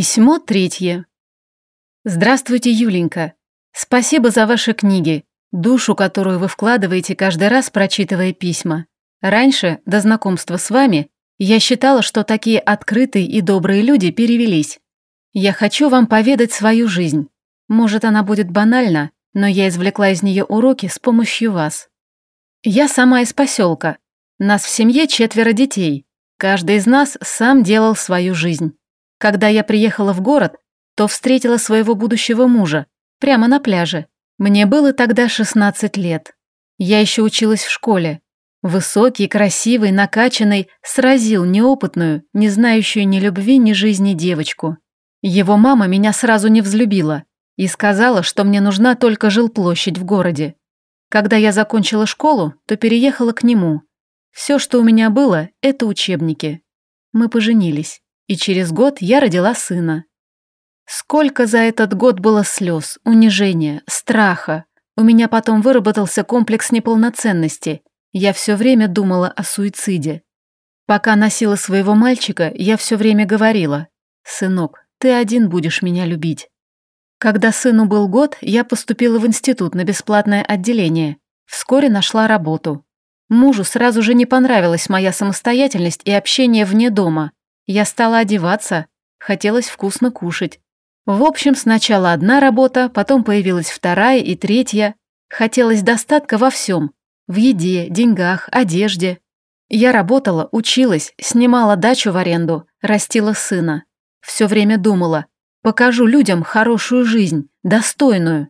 Письмо третье. Здравствуйте, Юленька. Спасибо за ваши книги, душу, которую вы вкладываете каждый раз, прочитывая письма. Раньше, до знакомства с вами, я считала, что такие открытые и добрые люди перевелись. Я хочу вам поведать свою жизнь. Может, она будет банальна, но я извлекла из нее уроки с помощью вас. Я сама из поселка. Нас в семье четверо детей. Каждый из нас сам делал свою жизнь. Когда я приехала в город, то встретила своего будущего мужа, прямо на пляже. Мне было тогда 16 лет. Я еще училась в школе. Высокий, красивый, накачанный, сразил неопытную, не знающую ни любви, ни жизни девочку. Его мама меня сразу не взлюбила и сказала, что мне нужна только жилплощадь в городе. Когда я закончила школу, то переехала к нему. Все, что у меня было, это учебники. Мы поженились и через год я родила сына. Сколько за этот год было слез, унижения, страха. У меня потом выработался комплекс неполноценности. Я все время думала о суициде. Пока носила своего мальчика, я все время говорила, «Сынок, ты один будешь меня любить». Когда сыну был год, я поступила в институт на бесплатное отделение. Вскоре нашла работу. Мужу сразу же не понравилась моя самостоятельность и общение вне дома. Я стала одеваться, хотелось вкусно кушать. В общем, сначала одна работа, потом появилась вторая и третья. Хотелось достатка во всем. В еде, деньгах, одежде. Я работала, училась, снимала дачу в аренду, растила сына. Все время думала, покажу людям хорошую жизнь, достойную.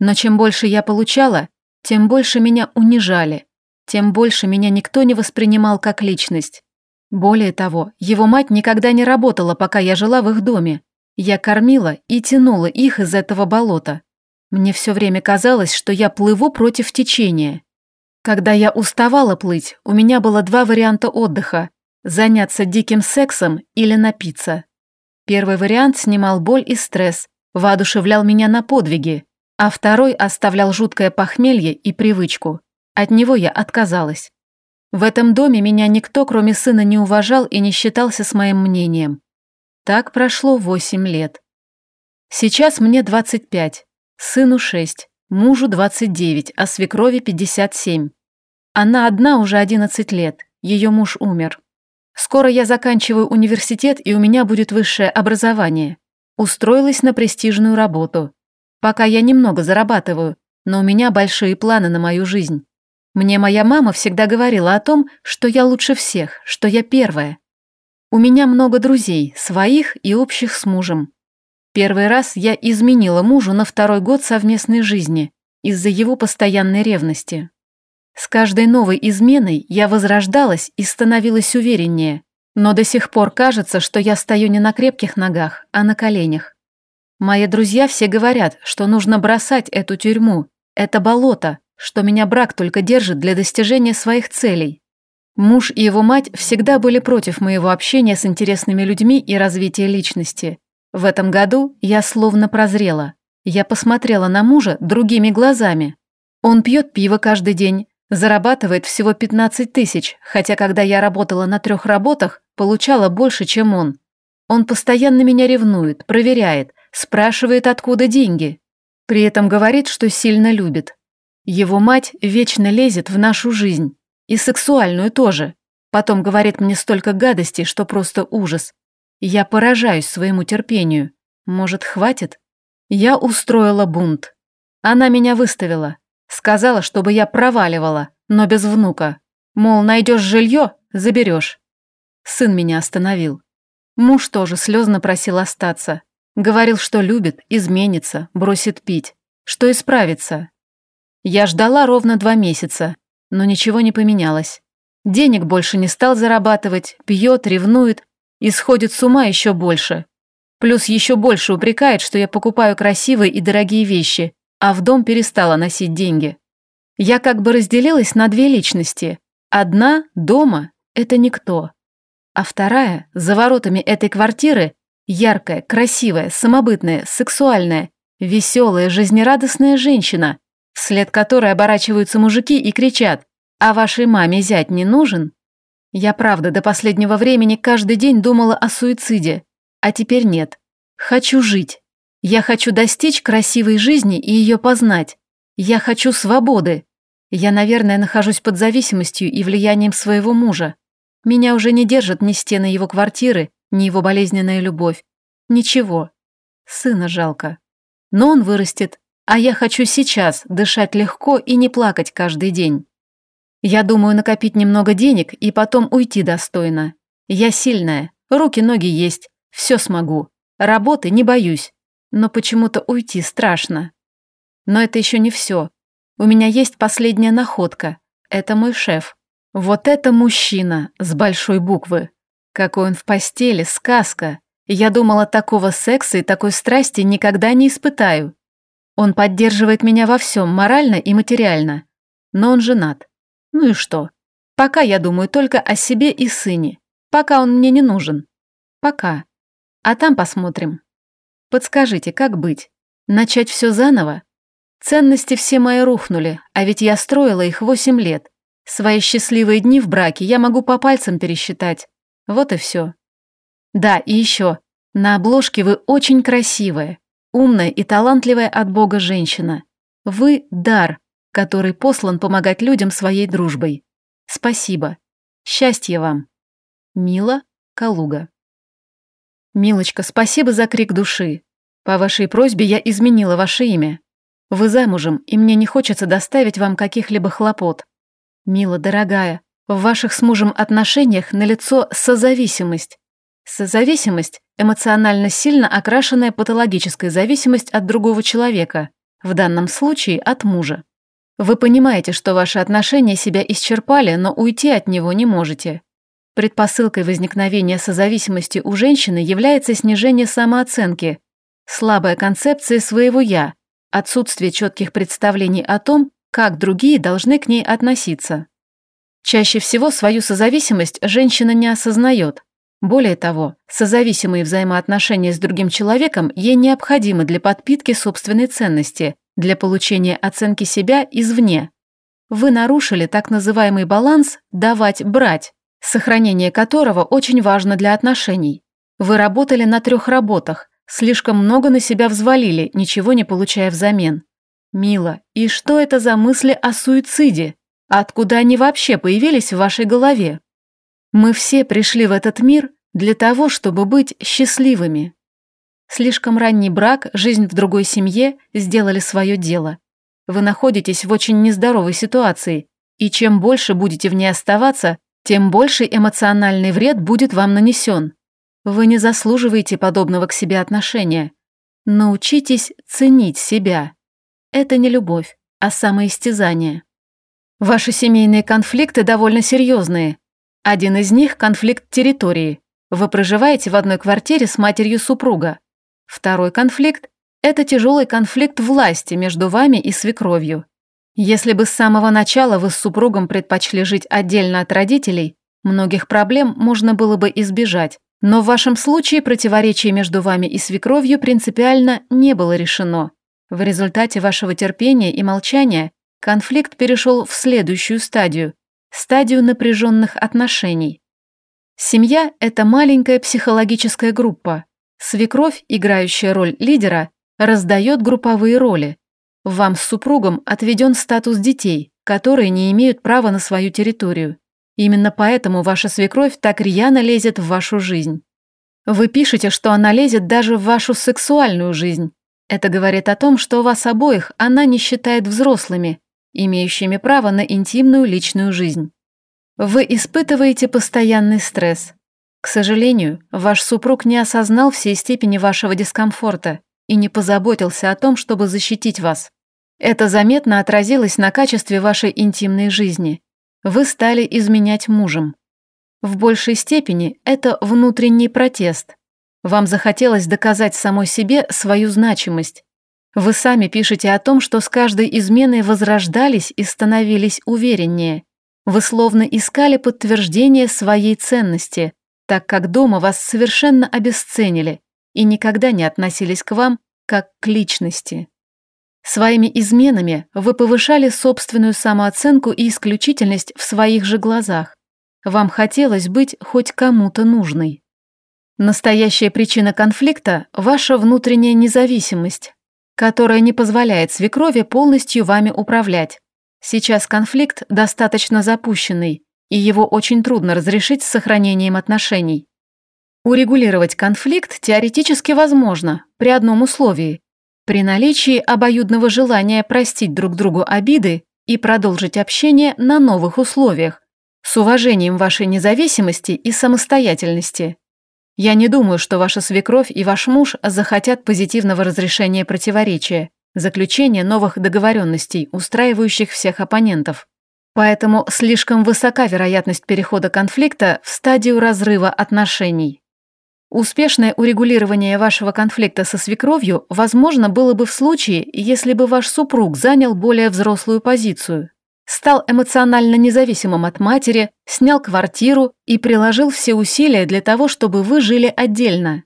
Но чем больше я получала, тем больше меня унижали, тем больше меня никто не воспринимал как личность. Более того, его мать никогда не работала, пока я жила в их доме. Я кормила и тянула их из этого болота. Мне все время казалось, что я плыву против течения. Когда я уставала плыть, у меня было два варианта отдыха – заняться диким сексом или напиться. Первый вариант снимал боль и стресс, воодушевлял меня на подвиги, а второй оставлял жуткое похмелье и привычку. От него я отказалась. В этом доме меня никто, кроме сына, не уважал и не считался с моим мнением. Так прошло восемь лет. Сейчас мне 25, сыну 6, мужу 29, а свекрови 57. Она одна уже 11 лет, ее муж умер. Скоро я заканчиваю университет, и у меня будет высшее образование. Устроилась на престижную работу. Пока я немного зарабатываю, но у меня большие планы на мою жизнь. Мне моя мама всегда говорила о том, что я лучше всех, что я первая. У меня много друзей, своих и общих с мужем. Первый раз я изменила мужу на второй год совместной жизни из-за его постоянной ревности. С каждой новой изменой я возрождалась и становилась увереннее, но до сих пор кажется, что я стою не на крепких ногах, а на коленях. Мои друзья все говорят, что нужно бросать эту тюрьму, это болото, что меня брак только держит для достижения своих целей. Муж и его мать всегда были против моего общения с интересными людьми и развития личности. В этом году я словно прозрела. Я посмотрела на мужа другими глазами. Он пьет пиво каждый день, зарабатывает всего 15 тысяч, хотя когда я работала на трех работах, получала больше, чем он. Он постоянно меня ревнует, проверяет, спрашивает, откуда деньги. При этом говорит, что сильно любит. Его мать вечно лезет в нашу жизнь. И сексуальную тоже. Потом говорит мне столько гадостей, что просто ужас. Я поражаюсь своему терпению. Может, хватит? Я устроила бунт. Она меня выставила. Сказала, чтобы я проваливала, но без внука. Мол, найдешь жилье, заберешь. Сын меня остановил. Муж тоже слезно просил остаться. Говорил, что любит, изменится, бросит пить, что исправится. Я ждала ровно два месяца, но ничего не поменялось. Денег больше не стал зарабатывать, пьет, ревнует и сходит с ума еще больше. Плюс еще больше упрекает, что я покупаю красивые и дорогие вещи, а в дом перестала носить деньги. Я как бы разделилась на две личности. Одна – дома – это никто. А вторая – за воротами этой квартиры – яркая, красивая, самобытная, сексуальная, веселая, жизнерадостная женщина, вслед которой оборачиваются мужики и кричат «А вашей маме зять не нужен?» Я правда до последнего времени каждый день думала о суициде, а теперь нет. Хочу жить. Я хочу достичь красивой жизни и ее познать. Я хочу свободы. Я, наверное, нахожусь под зависимостью и влиянием своего мужа. Меня уже не держат ни стены его квартиры, ни его болезненная любовь. Ничего. Сына жалко. Но он вырастет, а я хочу сейчас дышать легко и не плакать каждый день. Я думаю накопить немного денег и потом уйти достойно. Я сильная, руки-ноги есть, все смогу. Работы не боюсь но почему-то уйти страшно. Но это еще не все. У меня есть последняя находка. Это мой шеф. Вот это мужчина с большой буквы. Какой он в постели, сказка. Я думала, такого секса и такой страсти никогда не испытаю. Он поддерживает меня во всем, морально и материально. Но он женат. Ну и что? Пока я думаю только о себе и сыне. Пока он мне не нужен. Пока. А там посмотрим. Подскажите, как быть? Начать все заново? Ценности все мои рухнули, а ведь я строила их восемь лет. Свои счастливые дни в браке я могу по пальцам пересчитать. Вот и все. Да, и еще. На обложке вы очень красивая, умная и талантливая от Бога женщина. Вы – дар, который послан помогать людям своей дружбой. Спасибо. Счастья вам. Мила Калуга. «Милочка, спасибо за крик души. По вашей просьбе я изменила ваше имя. Вы замужем, и мне не хочется доставить вам каких-либо хлопот. Мила, дорогая, в ваших с мужем отношениях налицо созависимость. Созависимость – эмоционально сильно окрашенная патологическая зависимость от другого человека, в данном случае от мужа. Вы понимаете, что ваши отношения себя исчерпали, но уйти от него не можете. Предпосылкой возникновения созависимости у женщины является снижение самооценки, слабая концепция своего «я», отсутствие четких представлений о том, как другие должны к ней относиться. Чаще всего свою созависимость женщина не осознает. Более того, созависимые взаимоотношения с другим человеком ей необходимы для подпитки собственной ценности, для получения оценки себя извне. Вы нарушили так называемый баланс «давать-брать», сохранение которого очень важно для отношений. Вы работали на трех работах, слишком много на себя взвалили, ничего не получая взамен. Мила, и что это за мысли о суициде? Откуда они вообще появились в вашей голове? Мы все пришли в этот мир для того, чтобы быть счастливыми. Слишком ранний брак, жизнь в другой семье сделали свое дело. Вы находитесь в очень нездоровой ситуации, и чем больше будете в ней оставаться, тем больше эмоциональный вред будет вам нанесен. Вы не заслуживаете подобного к себе отношения. Научитесь ценить себя. Это не любовь, а самоистязание. Ваши семейные конфликты довольно серьезные. Один из них – конфликт территории. Вы проживаете в одной квартире с матерью супруга. Второй конфликт – это тяжелый конфликт власти между вами и свекровью. Если бы с самого начала вы с супругом предпочли жить отдельно от родителей, многих проблем можно было бы избежать. Но в вашем случае противоречие между вами и свекровью принципиально не было решено. В результате вашего терпения и молчания конфликт перешел в следующую стадию – стадию напряженных отношений. Семья – это маленькая психологическая группа. Свекровь, играющая роль лидера, раздает групповые роли. Вам с супругом отведен статус детей, которые не имеют права на свою территорию. Именно поэтому ваша свекровь так рьяно лезет в вашу жизнь. Вы пишете, что она лезет даже в вашу сексуальную жизнь. Это говорит о том, что вас обоих она не считает взрослыми, имеющими право на интимную личную жизнь. Вы испытываете постоянный стресс. К сожалению, ваш супруг не осознал всей степени вашего дискомфорта и не позаботился о том, чтобы защитить вас. Это заметно отразилось на качестве вашей интимной жизни. Вы стали изменять мужем. В большей степени это внутренний протест. Вам захотелось доказать самой себе свою значимость. Вы сами пишете о том, что с каждой изменой возрождались и становились увереннее. Вы словно искали подтверждение своей ценности, так как дома вас совершенно обесценили и никогда не относились к вам как к личности. Своими изменами вы повышали собственную самооценку и исключительность в своих же глазах. Вам хотелось быть хоть кому-то нужной. Настоящая причина конфликта – ваша внутренняя независимость, которая не позволяет свекрови полностью вами управлять. Сейчас конфликт достаточно запущенный, и его очень трудно разрешить с сохранением отношений. Урегулировать конфликт теоретически возможно при одном условии – при наличии обоюдного желания простить друг другу обиды и продолжить общение на новых условиях, с уважением вашей независимости и самостоятельности. Я не думаю, что ваша свекровь и ваш муж захотят позитивного разрешения противоречия, заключения новых договоренностей, устраивающих всех оппонентов. Поэтому слишком высока вероятность перехода конфликта в стадию разрыва отношений. Успешное урегулирование вашего конфликта со свекровью возможно было бы в случае, если бы ваш супруг занял более взрослую позицию, стал эмоционально независимым от матери, снял квартиру и приложил все усилия для того, чтобы вы жили отдельно.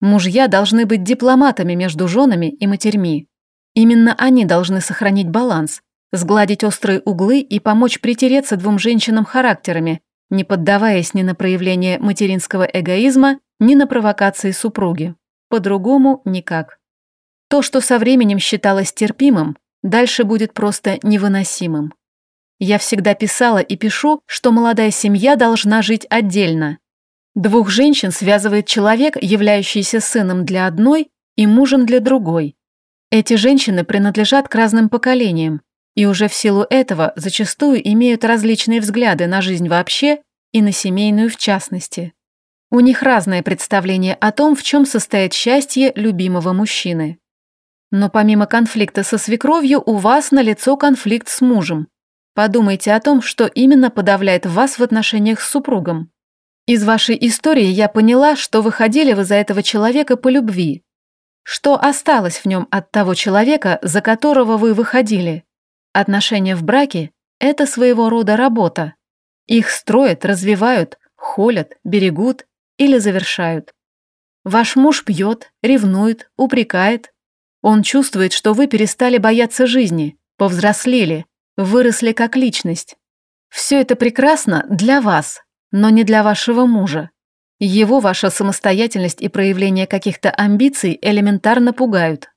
Мужья должны быть дипломатами между женами и матерьми. Именно они должны сохранить баланс, сгладить острые углы и помочь притереться двум женщинам характерами, не поддаваясь ни на проявление материнского эгоизма, ни на провокации супруги. По-другому никак. То, что со временем считалось терпимым, дальше будет просто невыносимым. Я всегда писала и пишу, что молодая семья должна жить отдельно. Двух женщин связывает человек, являющийся сыном для одной и мужем для другой. Эти женщины принадлежат к разным поколениям, и уже в силу этого зачастую имеют различные взгляды на жизнь вообще и на семейную в частности. У них разное представление о том, в чем состоит счастье любимого мужчины. Но помимо конфликта со свекровью, у вас налицо конфликт с мужем. Подумайте о том, что именно подавляет вас в отношениях с супругом. Из вашей истории я поняла, что выходили вы за этого человека по любви. Что осталось в нем от того человека, за которого вы выходили? Отношения в браке – это своего рода работа. Их строят, развивают, холят, берегут или завершают. Ваш муж пьет, ревнует, упрекает. Он чувствует, что вы перестали бояться жизни, повзрослели, выросли как личность. Все это прекрасно для вас, но не для вашего мужа. Его ваша самостоятельность и проявление каких-то амбиций элементарно пугают.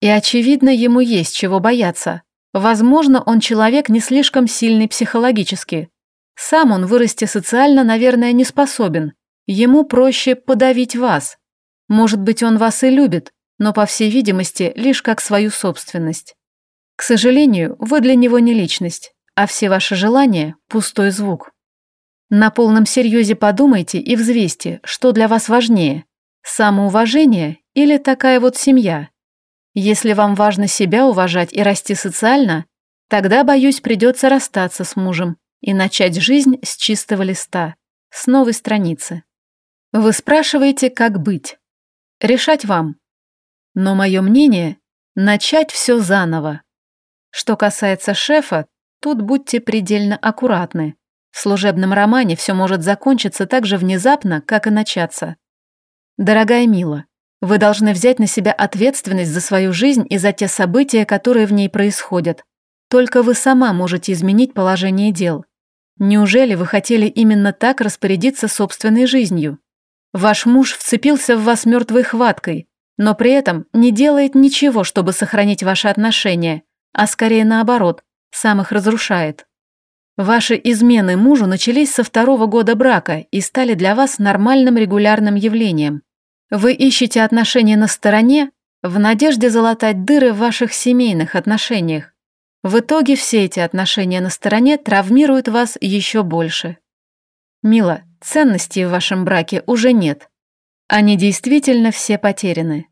И очевидно, ему есть чего бояться. Возможно, он человек не слишком сильный психологически. Сам он вырасти социально, наверное, не способен. Ему проще подавить вас. Может быть, он вас и любит, но, по всей видимости, лишь как свою собственность. К сожалению, вы для него не личность, а все ваши желания – пустой звук. На полном серьезе подумайте и взвесьте, что для вас важнее – самоуважение или такая вот семья. Если вам важно себя уважать и расти социально, тогда, боюсь, придется расстаться с мужем и начать жизнь с чистого листа, с новой страницы. Вы спрашиваете, как быть. Решать вам. Но мое мнение – начать все заново. Что касается шефа, тут будьте предельно аккуратны. В служебном романе все может закончиться так же внезапно, как и начаться. Дорогая Мила, вы должны взять на себя ответственность за свою жизнь и за те события, которые в ней происходят. Только вы сама можете изменить положение дел. Неужели вы хотели именно так распорядиться собственной жизнью? Ваш муж вцепился в вас мертвой хваткой, но при этом не делает ничего, чтобы сохранить ваши отношения – а скорее наоборот, сам их разрушает. Ваши измены мужу начались со второго года брака и стали для вас нормальным регулярным явлением. Вы ищете отношения на стороне в надежде залатать дыры в ваших семейных отношениях. В итоге все эти отношения на стороне травмируют вас еще больше. Мила, ценностей в вашем браке уже нет. Они действительно все потеряны.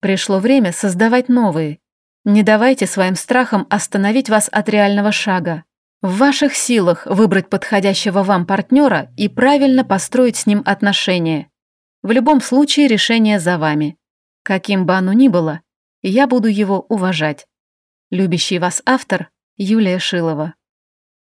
Пришло время создавать новые, не давайте своим страхам остановить вас от реального шага. В ваших силах выбрать подходящего вам партнера и правильно построить с ним отношения. В любом случае решение за вами. Каким бы оно ни было, я буду его уважать. Любящий вас автор Юлия Шилова